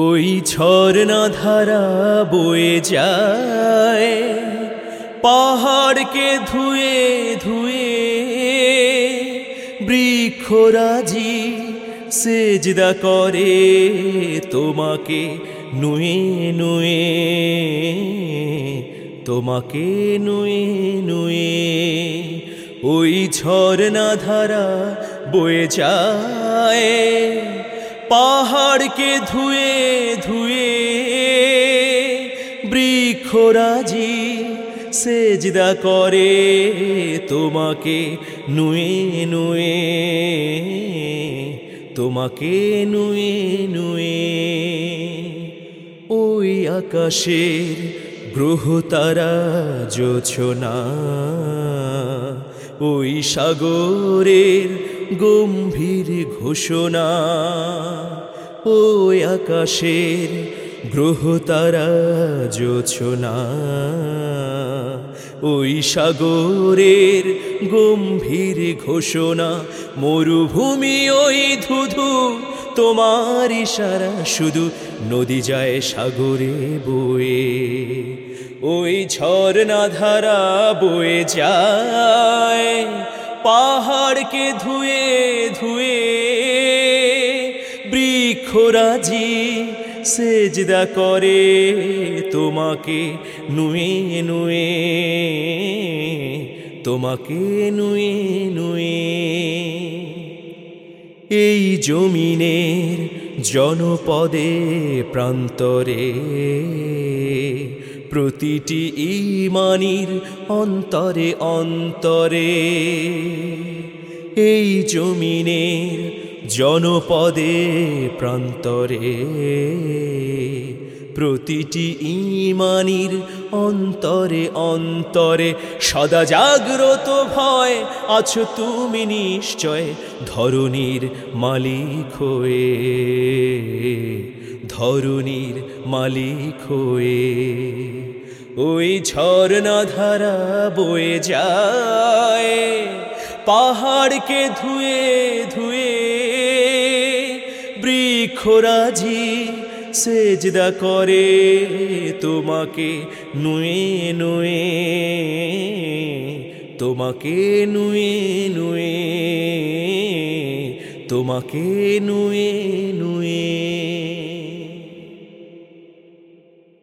ওই ঝর্ণা ধারা বয়ে যায়, পাহাড়কে ধুয়ে ধুয়ে বৃক্ষরাজি সেজদা করে তোমাকে নুয়ে নুয়ে, তোমাকে নুয়ে নুয়ে। ওই ঝর্ণা ধারা বয়ে যায়। পাহাড়কে ধুয়ে ধুয়ে বৃক্ষরাজি সেজদা করে তোমাকে নুয়ে নুয়ে, তোমাকে নুয়ে নুয়ে। ওই আকাশের গ্রহ তারা জোছনা, ওই সাগরের গম্ভীর ঘোষণা ওই আকাশের গ্রহ তারা জোছনা ওই সাগরের গম্ভীর ঘোষণা, মরুভূমি ওই ধুধু, তোমার ইশারা শুধু নদী যায় সাগরে বয়ে। ওই ঝর্ণা ধারা বয়ে যায় পাহাড়কে ধুয়ে ধুয়ে বৃক্ষরাজি সেজদা করে তোমাকে নুয়ে নুয়ে, তোমাকে নুয়ে নুয়ে। এই জমিনের জনপদে প্রান্তরে প্রতিটি ইমানির অন্তরে অন্তরে, এই জমিনের জনপদে প্রান্তরে, প্রতিটি ইমানির অন্তরে অন্তরে সদা জাগ্রত ভয় আছো তুমি নিশ্চয় ধরনীর মালিক হয়ে। ধরনীর মালিক হয়ে ওই ঝর্ণা ধারা বয়ে যায়, পাহাড়কে ধুয়ে ধুয়ে বৃক্ষরাজি সেজদা করে তোমাকে নুয়ে নুয়ে, তোমাকে নুয়ে নুয়ে, তোমাকে নুয়ে নুয়ে।